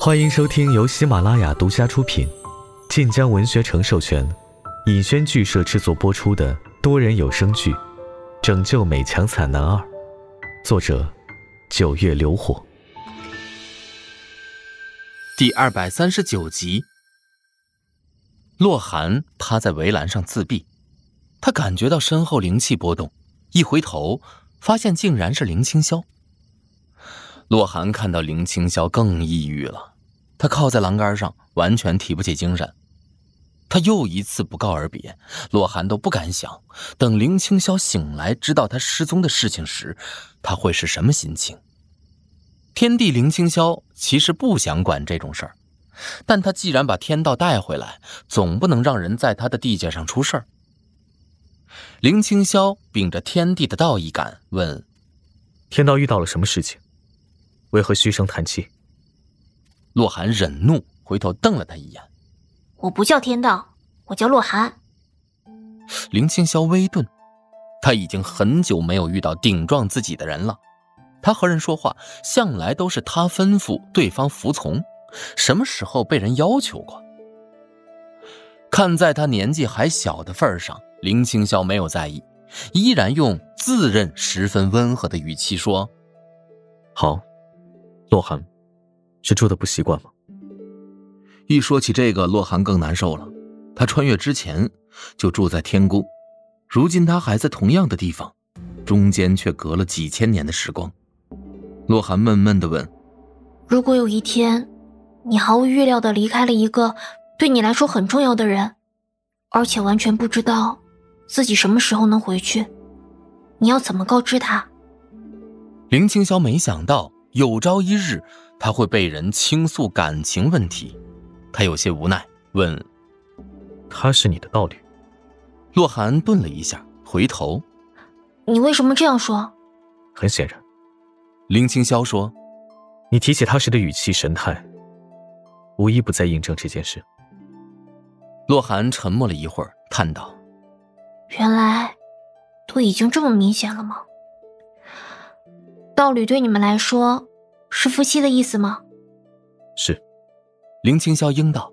欢迎收听由喜马拉雅独家出品、晋江文学城授权、尹轩剧社制作播出的多人有声剧《拯救美强惨男二》，作者：九月流火，第二百三十九集。洛寒趴在围栏上自闭，他感觉到身后灵气波动，一回头，发现竟然是林清霄。洛寒看到林清霄更抑郁了，他靠在栏杆上，完全提不起精神。他又一次不告而别，洛寒都不敢想，等林清霄醒来，知道他失踪的事情时，他会是什么心情。天帝林清霄其实不想管这种事儿，但他既然把天道带回来，总不能让人在他的地界上出事儿。林清霄秉着天地的道义感问：“天道遇到了什么事情？”为何嘘声叹气？洛寒忍怒回头瞪了他一眼。我不叫天道，我叫洛寒。林清霄微顿，他已经很久没有遇到顶撞自己的人了。他和人说话向来都是他吩咐，对方服从。什么时候被人要求过？看在他年纪还小的份上，林清霄没有在意，依然用自认十分温和的语气说：“好。”洛寒，是住的不习惯吗？一说起这个，洛寒更难受了。他穿越之前就住在天宫，如今他还在同样的地方，中间却隔了几千年的时光。洛寒闷闷的问：“如果有一天，你毫无预料的离开了一个对你来说很重要的人，而且完全不知道自己什么时候能回去，你要怎么告知他？”林清霄没想到。有朝一日，他会被人倾诉感情问题，他有些无奈，问：“他是你的道侣？”洛寒顿了一下，回头：“你为什么这样说？”很显然，林清霄说：“你提起他时的语气神态，无一不在印证这件事。”洛寒沉默了一会儿，叹道：“原来，都已经这么明显了吗？”道侣对你们来说是夫妻的意思吗？是，林清霄应道。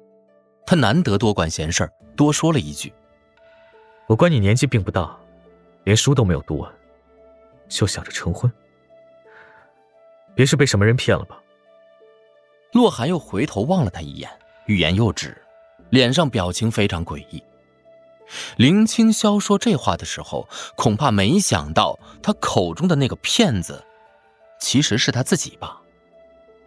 他难得多管闲事多说了一句：“我观你年纪并不大，连书都没有读完，就想着成婚，别是被什么人骗了吧？”洛寒又回头望了他一眼，欲言又止，脸上表情非常诡异。林清霄说这话的时候，恐怕没想到他口中的那个骗子。其实是他自己吧。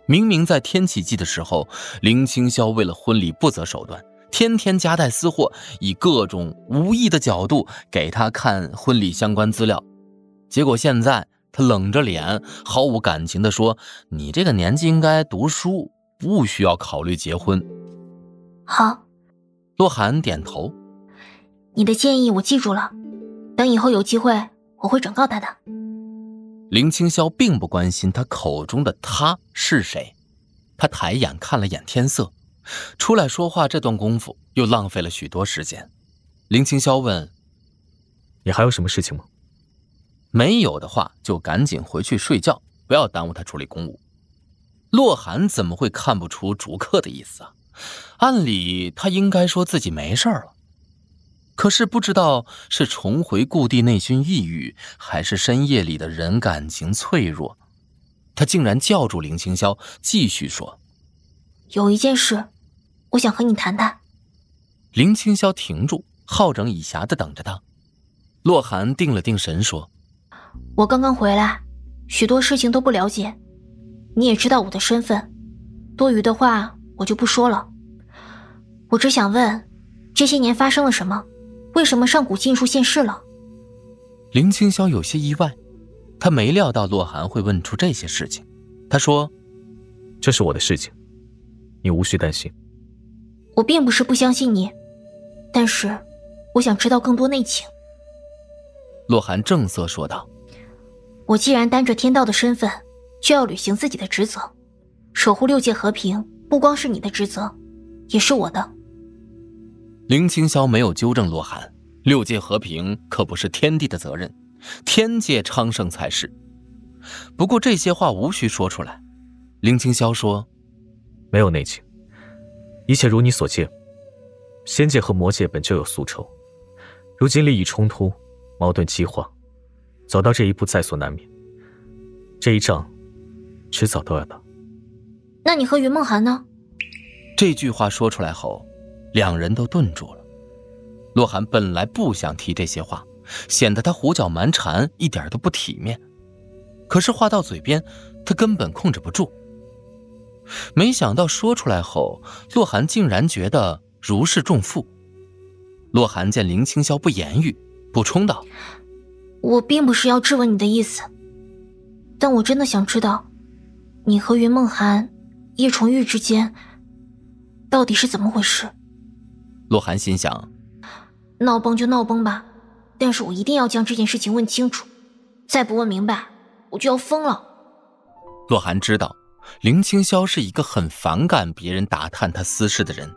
明明在天启季的时候，林清霄为了婚礼不择手段，天天夹带私货，以各种无意的角度给他看婚礼相关资料。结果现在他冷着脸，毫无感情地说：“你这个年纪应该读书，不需要考虑结婚。”好，洛寒点头。你的建议我记住了，等以后有机会，我会转告他的。林清霄并不关心他口中的他是谁，他抬眼看了眼天色，出来说话这段功夫又浪费了许多时间。林清霄问：“你还有什么事情吗？”没有的话，就赶紧回去睡觉，不要耽误他处理公务。洛寒怎么会看不出逐客的意思啊？按理他应该说自己没事了。可是不知道是重回故地内心抑郁，还是深夜里的人感情脆弱，他竟然叫住林清霄，继续说：“有一件事，我想和你谈谈。”林清霄停住，好整以暇的等着他。洛寒定了定神说：“我刚刚回来，许多事情都不了解，你也知道我的身份，多余的话我就不说了。我只想问，这些年发生了什么？”为什么上古禁术现世了？林清霄有些意外，他没料到洛寒会问出这些事情。他说：“这是我的事情，你无需担心。”我并不是不相信你，但是我想知道更多内情。洛寒正色说道：“我既然担着天道的身份，就要履行自己的职责，守护六界和平，不光是你的职责，也是我的。”林清霄没有纠正洛寒，六界和平可不是天地的责任，天界昌盛才是。不过这些话无需说出来。林清霄说：“没有内情，一切如你所见。仙界和魔界本就有宿仇，如今利益冲突，矛盾激化，走到这一步在所难免。这一仗，迟早都要打。那你和云梦涵呢？这句话说出来后，两人都顿住了。洛寒本来不想提这些话，显得他胡搅蛮缠，一点都不体面。可是话到嘴边，他根本控制不住。没想到说出来后，洛寒竟然觉得如释重负。洛寒见林清霄不言语，补充道：“我并不是要质问你的意思，但我真的想知道，你和云梦涵、叶重玉之间到底是怎么回事。”洛寒心想。闹崩就闹崩吧，但是我一定要将这件事情问清楚，再不问明白，我就要疯了。洛寒知道，林清霄是一个很反感别人打探他私事的人，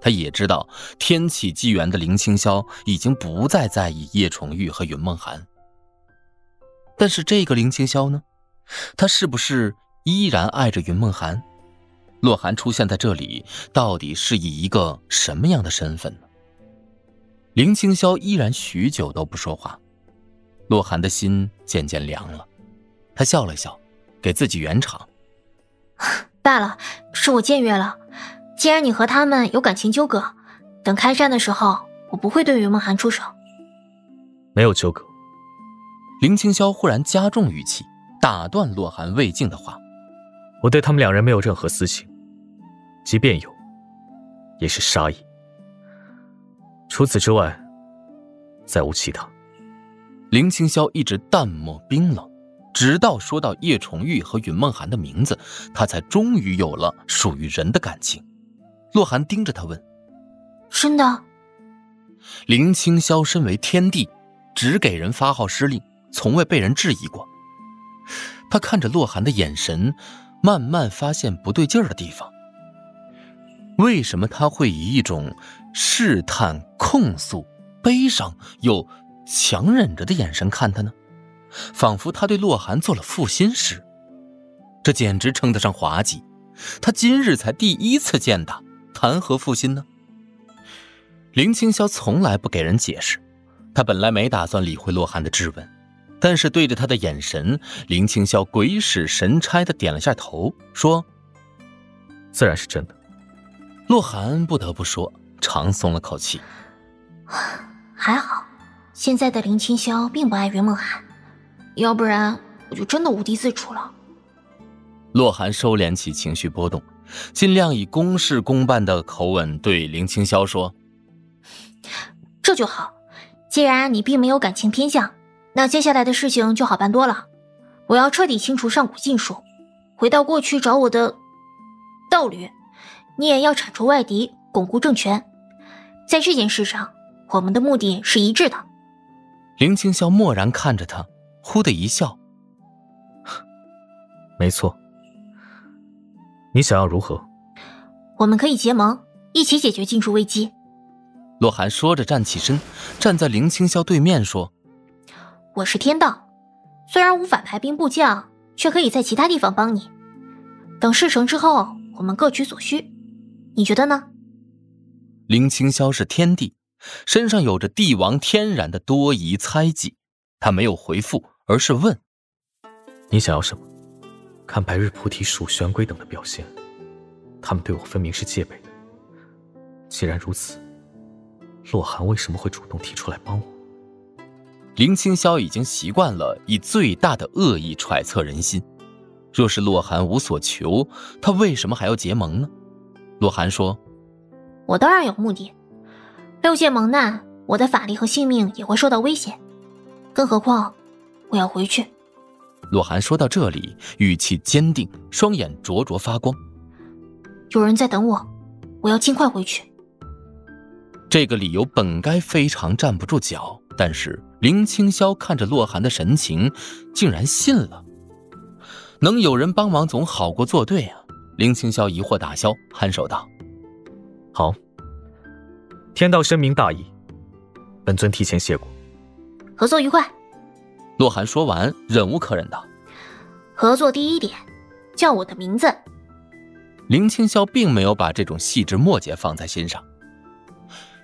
他也知道天启纪元的林清霄已经不再在意叶崇玉和云梦寒。但是这个林清霄呢，他是不是依然爱着云梦寒？洛寒出现在这里，到底是以一个什么样的身份呢？林清霄依然许久都不说话，洛寒的心渐渐凉了。他笑了笑，给自己圆场：“罢了，是我僭越了。既然你和他们有感情纠葛，等开战的时候，我不会对云梦涵出手。”没有纠葛。林清霄忽然加重语气，打断洛寒未尽的话：“我对他们两人没有任何私情，即便有，也是杀意。”除此之外，再无其他。林清霄一直淡漠冰冷，直到说到叶崇玉和云梦涵的名字，他才终于有了属于人的感情。洛寒盯着他问：“真的？”林清霄身为天帝，只给人发号施令，从未被人质疑过。他看着洛寒的眼神，慢慢发现不对劲儿的地方。为什么他会以一种试探、控诉、悲伤又强忍着的眼神看他呢？仿佛他对洛寒做了负心事。这简直称得上滑稽。他今日才第一次见他，谈何负心呢？林青霄从来不给人解释，他本来没打算理会洛寒的质问，但是对着他的眼神，林青霄鬼使神差的点了下头，说：“自然是真的。”洛寒不得不说，长松了口气。还好，现在的林清霄并不爱云梦寒，要不然我就真的无地自处了。洛寒收敛起情绪波动，尽量以公事公办的口吻对林清霄说：“这就好，既然你并没有感情偏向，那接下来的事情就好办多了。我要彻底清除上古禁术，回到过去找我的道侣。”你也要铲除外敌，巩固政权，在这件事上，我们的目的是一致的。林清霄默然看着他，忽的一笑：“ 没错，你想要如何？我们可以结盟，一起解决禁术危机。”洛寒说着站起身，站在林清霄对面说：“我是天道，虽然无法排兵布将，却可以在其他地方帮你。等事成之后，我们各取所需。”你觉得呢？林清霄是天帝，身上有着帝王天然的多疑猜忌。他没有回复，而是问：“你想要什么？看白日菩提树、玄龟等的表现，他们对我分明是戒备的。既然如此，洛寒为什么会主动提出来帮我？”林清霄已经习惯了以最大的恶意揣测人心。若是洛寒无所求，他为什么还要结盟呢？洛寒说：“我当然有目的。六界蒙难，我的法力和性命也会受到威胁。更何况，我要回去。”洛寒说到这里，语气坚定，双眼灼灼发光。有人在等我，我要尽快回去。这个理由本该非常站不住脚，但是林清霄看着洛寒的神情，竟然信了。能有人帮忙，总好过作对啊。林清霄疑惑打消，颔首道：“好，天道深明大义，本尊提前谢过。合作愉快。”洛寒说完，忍无可忍道：“合作第一点，叫我的名字。”林青霄并没有把这种细枝末节放在心上。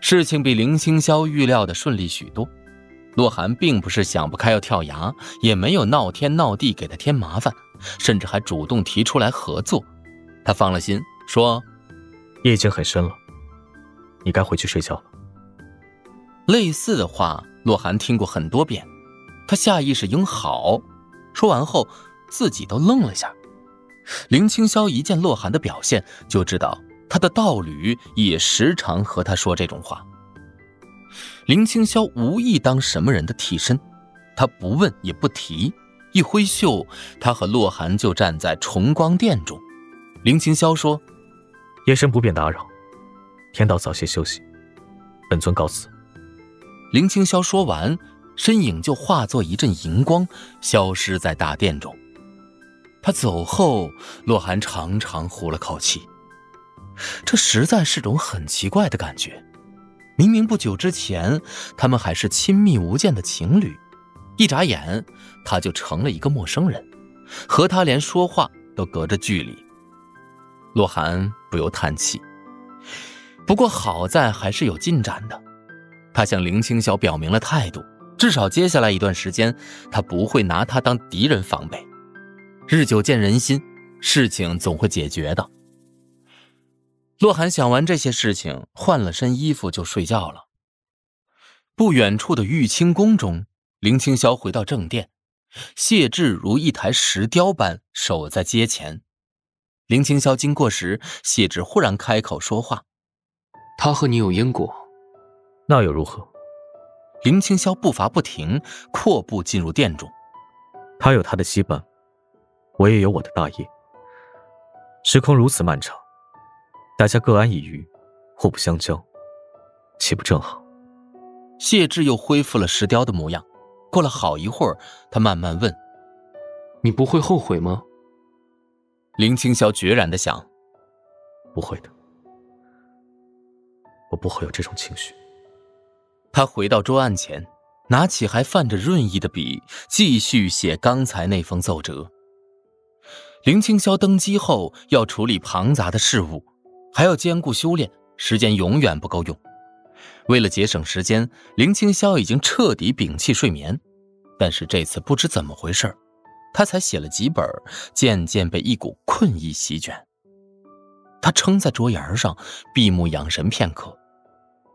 事情比林青霄预料的顺利许多。洛寒并不是想不开要跳崖，也没有闹天闹地给他添麻烦，甚至还主动提出来合作。他放了心，说：“夜已经很深了，你该回去睡觉了。”类似的话，洛寒听过很多遍，他下意识应好。说完后，自己都愣了下。林青霄一见洛寒的表现，就知道他的道侣也时常和他说这种话。林青霄无意当什么人的替身，他不问也不提，一挥袖，他和洛寒就站在崇光殿中。林清霄说：“夜深不便打扰，天道早些休息，本尊告辞。”林清霄说完，身影就化作一阵银光，消失在大殿中。他走后，洛寒长长呼了口气，这实在是种很奇怪的感觉。明明不久之前，他们还是亲密无间的情侣，一眨眼，他就成了一个陌生人，和他连说话都隔着距离。洛寒不由叹气。不过好在还是有进展的，他向林青晓表明了态度，至少接下来一段时间，他不会拿他当敌人防备。日久见人心，事情总会解决的。洛寒想完这些事情，换了身衣服就睡觉了。不远处的玉清宫中，林青霄回到正殿，谢志如一台石雕般守在阶前。林青霄经过时，谢志忽然开口说话：“他和你有因果，那又如何？”林青霄步伐不停，阔步进入殿中。他有他的羁绊，我也有我的大业。时空如此漫长。大家各安一隅，互不相交，岂不正好？谢志又恢复了石雕的模样。过了好一会儿，他慢慢问：“你不会后悔吗？”林青霄决然的想：“不会的，我不会有这种情绪。”他回到桌案前，拿起还泛着润意的笔，继续写刚才那封奏折。林青霄登基后要处理庞杂的事务。还要兼顾修炼，时间永远不够用。为了节省时间，林青霄已经彻底摒弃睡眠。但是这次不知怎么回事，他才写了几本，渐渐被一股困意席卷。他撑在桌沿上，闭目养神片刻。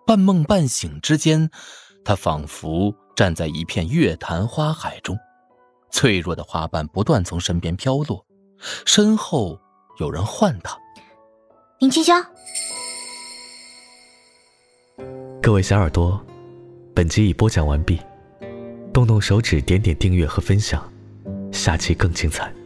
半梦半醒之间，他仿佛站在一片月坛花海中，脆弱的花瓣不断从身边飘落，身后有人唤他。林清霄，各位小耳朵，本集已播讲完毕，动动手指点点订阅和分享，下期更精彩。